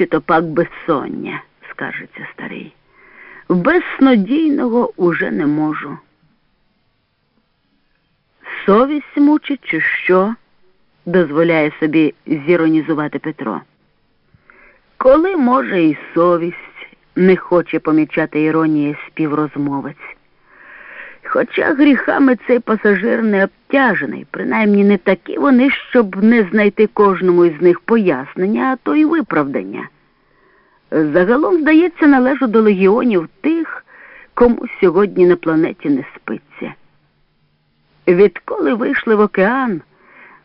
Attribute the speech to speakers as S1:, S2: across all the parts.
S1: чи то пак безсоння, скаржиться старий. Без снодійного уже не можу. Совість мучить, чи що? дозволяє собі зіронізувати Петро. Коли може і совість не хоче помічати іронії співрозмовець. Хоча гріхами цей пасажир не обтяжений, принаймні не такі вони, щоб не знайти кожному із них пояснення, а то й виправдання. Загалом, здається, належу до легіонів тих, кому сьогодні на планеті не спиться. Відколи вийшли в океан,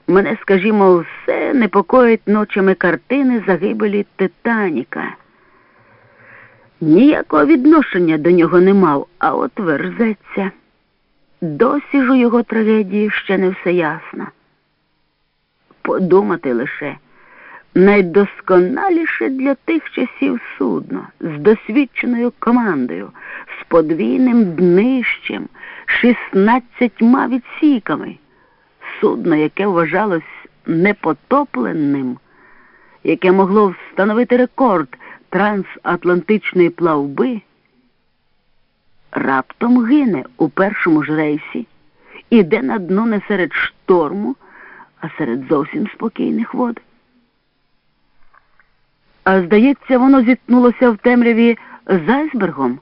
S1: мене, скажімо, все непокоїть ночами картини загибелі Титаніка. Ніякого відношення до нього не мав, а от верзеться. Досі ж у його трагедії ще не все ясно. Подумати лише найдосконаліше для тих часів судно з досвідченою командою, з подвійним днищем, шістнадцятьма відсіками, судно, яке вважалось непотопленим, яке могло встановити рекорд трансатлантичної плавби раптом гине у першому ж рейсі, іде на дно не серед шторму, а серед зовсім спокійних вод. А здається, воно зіткнулося в темряві з айсбергом?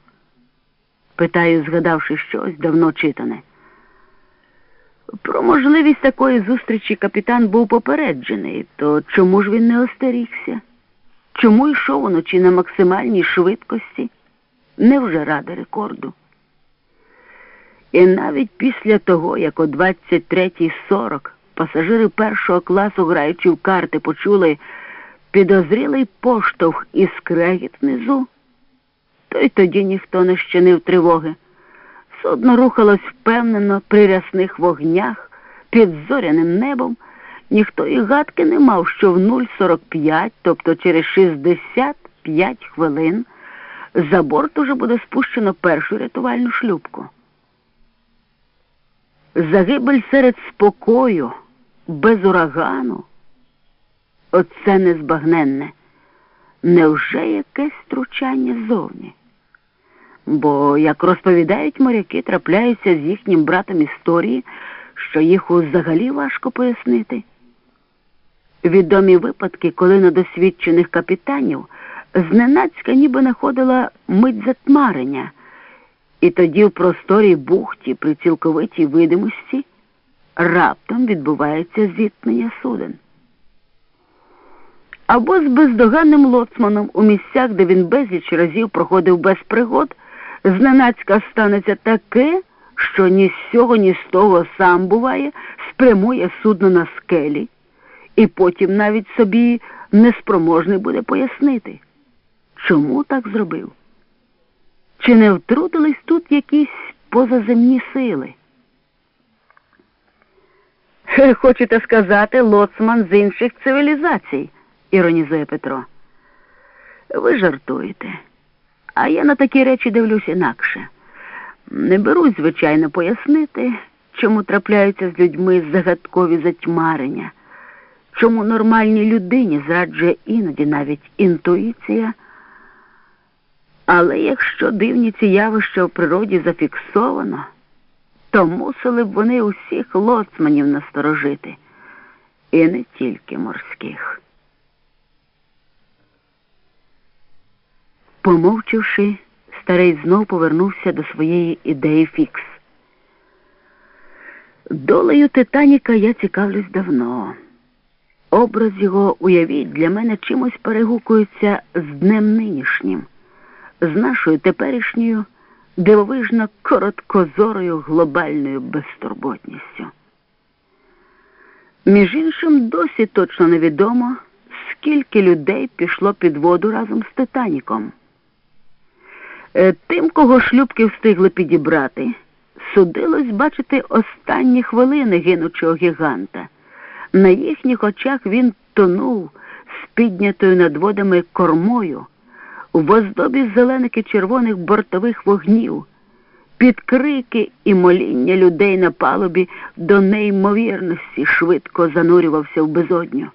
S1: питаю, згадавши щось давно читане. Про можливість такої зустрічі капітан був попереджений, то чому ж він не остерігся? Чому йшов уночі на максимальній швидкості? Невже ради рекорду? І навіть після того, як о 23.40 пасажири першого класу, граючи в карти, почули підозрілий поштовх і скрегіт внизу, то й тоді ніхто не щинив тривоги. Судно рухалось впевнено при рясних вогнях під зоряним небом. Ніхто і гадки не мав, що в 0,45, тобто через 65 хвилин, за борт уже буде спущено першу рятувальну шлюпку. Загибель серед спокою, без урагану. Оце незбагненне. Невже якесь втручання ззовні? Бо, як розповідають моряки, трапляються з їхнім братом історії, що їх взагалі важко пояснити. Відомі випадки, коли на досвідчених капітанів зненацька ніби находила мить затмарення. І тоді в просторій бухті при цілковитій видимості раптом відбувається зіткнення суден. Або з бездоганним лоцманом у місцях, де він безліч разів проходив без пригод, зненацька станеться таке, що ні з цього, ні з того сам буває, спрямує судно на скелі, і потім навіть собі неспроможний буде пояснити, чому так зробив. Чи не втрутились тут якісь позаземні сили? Хочете сказати, лоцман з інших цивілізацій, іронізує Петро. Ви жартуєте, а я на такі речі дивлюсь інакше. Не берусь, звичайно, пояснити, чому трапляються з людьми загадкові затьмарення, чому нормальній людині зраджує іноді навіть інтуїція. Але якщо дивні ці явища в природі зафіксовано, то мусили б вони усіх лоцманів насторожити, і не тільки морських. Помовчивши, старий знов повернувся до своєї ідеї фікс. Долею Титаніка я цікавлюсь давно. Образ його, уявіть, для мене чимось перегукується з днем нинішнім з нашою теперішньою дивовижно короткозорою глобальною безтурботністю. Між іншим, досі точно невідомо, скільки людей пішло під воду разом з Титаніком. Е, тим, кого шлюбки встигли підібрати, судилось бачити останні хвилини гинучого гіганта. На їхніх очах він тонув з піднятою над водами кормою у оздобі зелених і червоних бортових вогнів, під крики і моління людей на палубі до неймовірності швидко занурювався в безодню.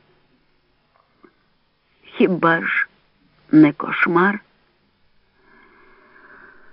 S1: Хіба ж не кошмар?